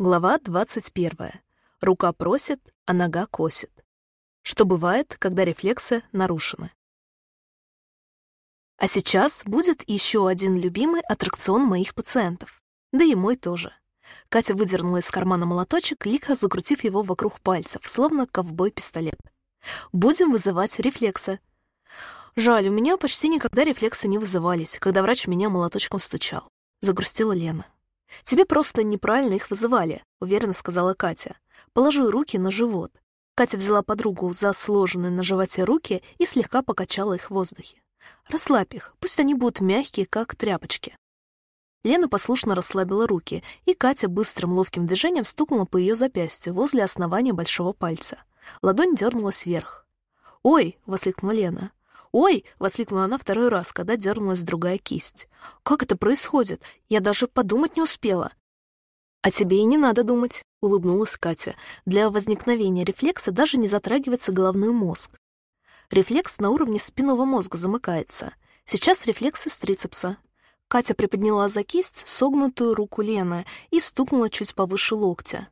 Глава 21. Рука просит, а нога косит. Что бывает, когда рефлексы нарушены. А сейчас будет еще один любимый аттракцион моих пациентов. Да и мой тоже. Катя выдернула из кармана молоточек, лихо закрутив его вокруг пальцев, словно ковбой-пистолет. Будем вызывать рефлексы. Жаль, у меня почти никогда рефлексы не вызывались, когда врач меня молоточком стучал. Загрустила Лена. «Тебе просто неправильно их вызывали», — уверенно сказала Катя. «Положи руки на живот». Катя взяла подругу за сложенные на животе руки и слегка покачала их в воздухе. «Расслабь их, пусть они будут мягкие, как тряпочки». Лена послушно расслабила руки, и Катя быстрым ловким движением стукнула по ее запястью возле основания большого пальца. Ладонь дернулась вверх. «Ой!» — воскликнула Лена. «Ой!» — воскликнула она второй раз, когда дернулась другая кисть. «Как это происходит? Я даже подумать не успела». «А тебе и не надо думать», — улыбнулась Катя. «Для возникновения рефлекса даже не затрагивается головной мозг. Рефлекс на уровне спинного мозга замыкается. Сейчас рефлекс из трицепса». Катя приподняла за кисть согнутую руку Лены и стукнула чуть повыше локтя.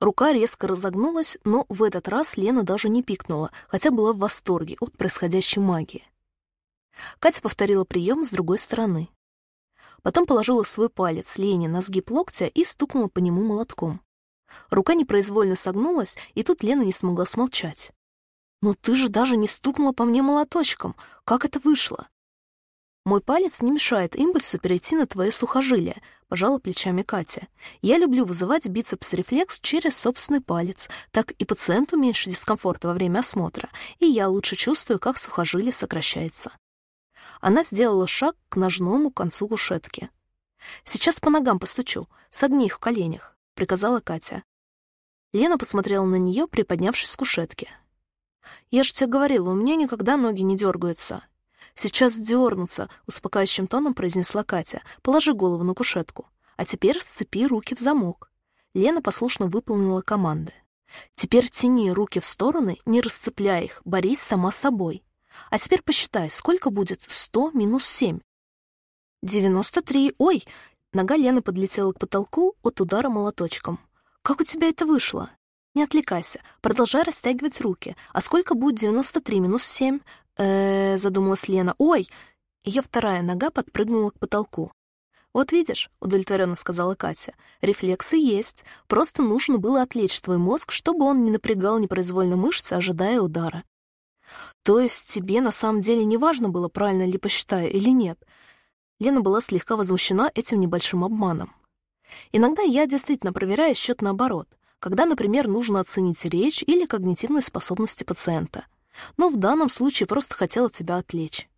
Рука резко разогнулась, но в этот раз Лена даже не пикнула, хотя была в восторге от происходящей магии. Катя повторила прием с другой стороны. Потом положила свой палец Лене на сгиб локтя и стукнула по нему молотком. Рука непроизвольно согнулась, и тут Лена не смогла смолчать. «Но ты же даже не стукнула по мне молоточком. Как это вышло?» «Мой палец не мешает импульсу перейти на твое сухожилие», — пожала плечами Катя. «Я люблю вызывать бицепс-рефлекс через собственный палец. Так и пациенту меньше дискомфорта во время осмотра, и я лучше чувствую, как сухожилие сокращается». Она сделала шаг к ножному концу кушетки. «Сейчас по ногам постучу, согни их в коленях», — приказала Катя. Лена посмотрела на нее, приподнявшись с кушетки. «Я же тебе говорила, у меня никогда ноги не дергаются. «Сейчас дернутся», — успокаивающим тоном произнесла Катя. «Положи голову на кушетку. А теперь сцепи руки в замок». Лена послушно выполнила команды. «Теперь тяни руки в стороны, не расцепляй их, борись сама собой. А теперь посчитай, сколько будет сто минус семь?» «Девяносто три. Ой!» Нога Лены подлетела к потолку от удара молоточком. «Как у тебя это вышло?» «Не отвлекайся, продолжай растягивать руки. А сколько будет девяносто три минус семь? Э задумалась Лена. «Ой!» Ее вторая нога подпрыгнула к потолку. «Вот видишь», — удовлетворенно сказала Катя, — «рефлексы есть. Просто нужно было отвлечь твой мозг, чтобы он не напрягал непроизвольно мышцы, ожидая удара». «То есть тебе на самом деле не важно было, правильно ли посчитаю или нет?» Лена была слегка возмущена этим небольшим обманом. «Иногда я действительно проверяю счет наоборот, когда, например, нужно оценить речь или когнитивные способности пациента» но в данном случае просто хотела тебя отвлечь.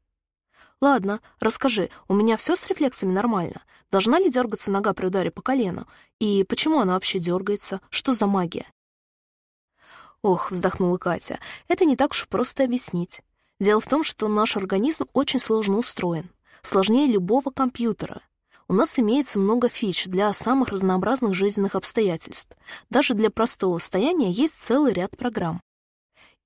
Ладно, расскажи, у меня все с рефлексами нормально? Должна ли дергаться нога при ударе по колену? И почему она вообще дергается? Что за магия? Ох, вздохнула Катя, это не так уж просто объяснить. Дело в том, что наш организм очень сложно устроен, сложнее любого компьютера. У нас имеется много фич для самых разнообразных жизненных обстоятельств. Даже для простого состояния есть целый ряд программ.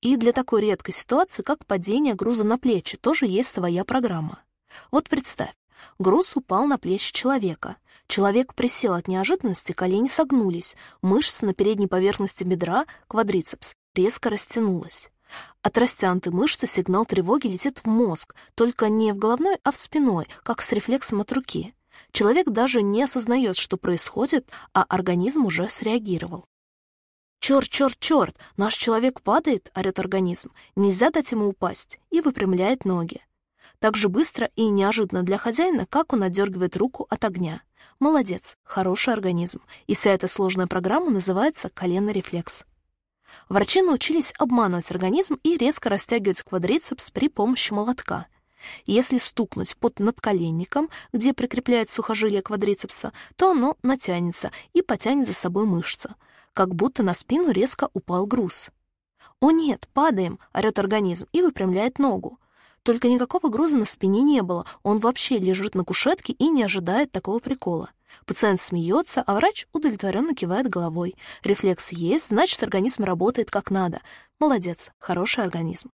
И для такой редкой ситуации, как падение груза на плечи, тоже есть своя программа. Вот представь, груз упал на плечи человека. Человек присел от неожиданности, колени согнулись, мышца на передней поверхности бедра, квадрицепс, резко растянулась. От растянутой мышцы сигнал тревоги летит в мозг, только не в головной, а в спиной, как с рефлексом от руки. Человек даже не осознает, что происходит, а организм уже среагировал. «Черт, черт, черт! Наш человек падает!» — орёт организм. «Нельзя дать ему упасть!» и выпрямляет ноги. Так же быстро и неожиданно для хозяина, как он отдергивает руку от огня. Молодец, хороший организм. И вся эта сложная программа называется коленный рефлекс. Врачи научились обманывать организм и резко растягивать квадрицепс при помощи молотка. Если стукнуть под надколенником, где прикрепляется сухожилие квадрицепса, то оно натянется и потянет за собой мышцы как будто на спину резко упал груз. «О нет, падаем!» — орёт организм и выпрямляет ногу. Только никакого груза на спине не было, он вообще лежит на кушетке и не ожидает такого прикола. Пациент смеется, а врач удовлетворенно кивает головой. Рефлекс есть, значит, организм работает как надо. Молодец, хороший организм.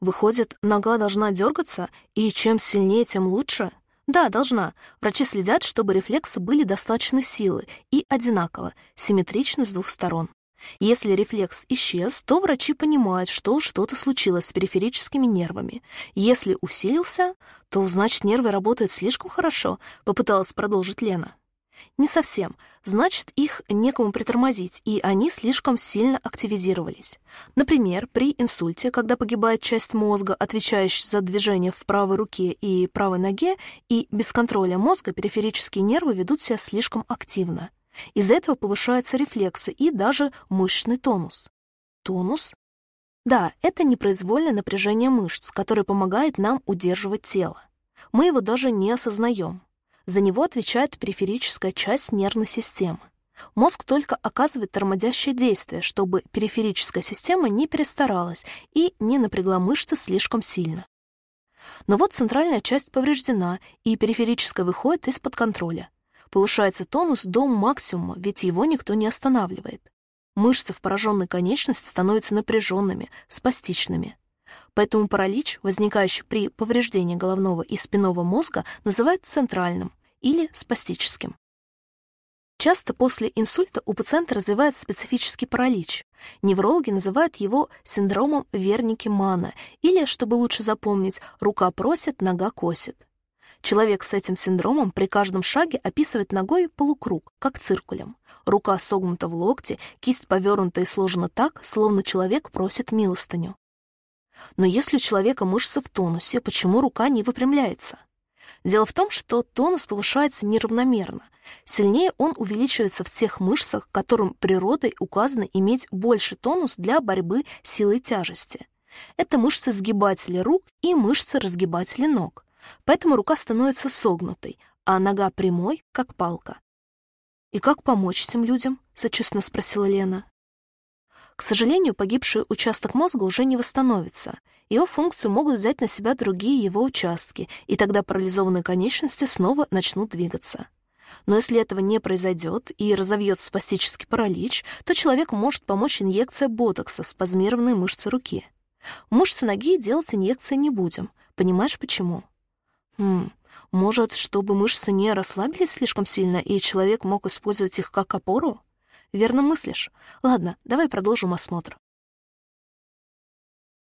Выходит, нога должна дергаться, и чем сильнее, тем лучше? Да, должна. Врачи следят, чтобы рефлексы были достаточно силы и одинаково, симметрично с двух сторон. Если рефлекс исчез, то врачи понимают, что что-то случилось с периферическими нервами. Если усилился, то значит нервы работают слишком хорошо, попыталась продолжить Лена. Не совсем. Значит, их некому притормозить, и они слишком сильно активизировались. Например, при инсульте, когда погибает часть мозга, отвечающая за движение в правой руке и правой ноге, и без контроля мозга периферические нервы ведут себя слишком активно. Из-за этого повышаются рефлексы и даже мышечный тонус. Тонус? Да, это непроизвольное напряжение мышц, которое помогает нам удерживать тело. Мы его даже не осознаем. За него отвечает периферическая часть нервной системы. Мозг только оказывает тормодящее действие, чтобы периферическая система не перестаралась и не напрягла мышцы слишком сильно. Но вот центральная часть повреждена, и периферическая выходит из-под контроля. Повышается тонус до максимума, ведь его никто не останавливает. Мышцы в пораженной конечности становятся напряженными, спастичными. Поэтому паралич, возникающий при повреждении головного и спинного мозга, называют центральным или спастическим. Часто после инсульта у пациента развивается специфический паралич. Неврологи называют его синдромом Верники-Мана или, чтобы лучше запомнить, рука просит, нога косит. Человек с этим синдромом при каждом шаге описывает ногой полукруг, как циркулем. Рука согнута в локте, кисть повернута и сложена так, словно человек просит милостыню. Но если у человека мышцы в тонусе, почему рука не выпрямляется? Дело в том, что тонус повышается неравномерно. Сильнее он увеличивается в тех мышцах, которым природой указано иметь больше тонус для борьбы силой тяжести. Это мышцы сгибателей рук и мышцы разгибателей ног. Поэтому рука становится согнутой, а нога прямой, как палка. «И как помочь этим людям?» — сочувственно спросила Лена. К сожалению, погибший участок мозга уже не восстановится. Его функцию могут взять на себя другие его участки, и тогда парализованные конечности снова начнут двигаться. Но если этого не произойдет и разовьется спастический паралич, то человеку может помочь инъекция ботокса в спазмированные мышцы руки. Мышцы ноги делать инъекции не будем. Понимаешь, почему? Хм, может, чтобы мышцы не расслабились слишком сильно, и человек мог использовать их как опору? Верно мыслишь. Ладно, давай продолжим осмотр.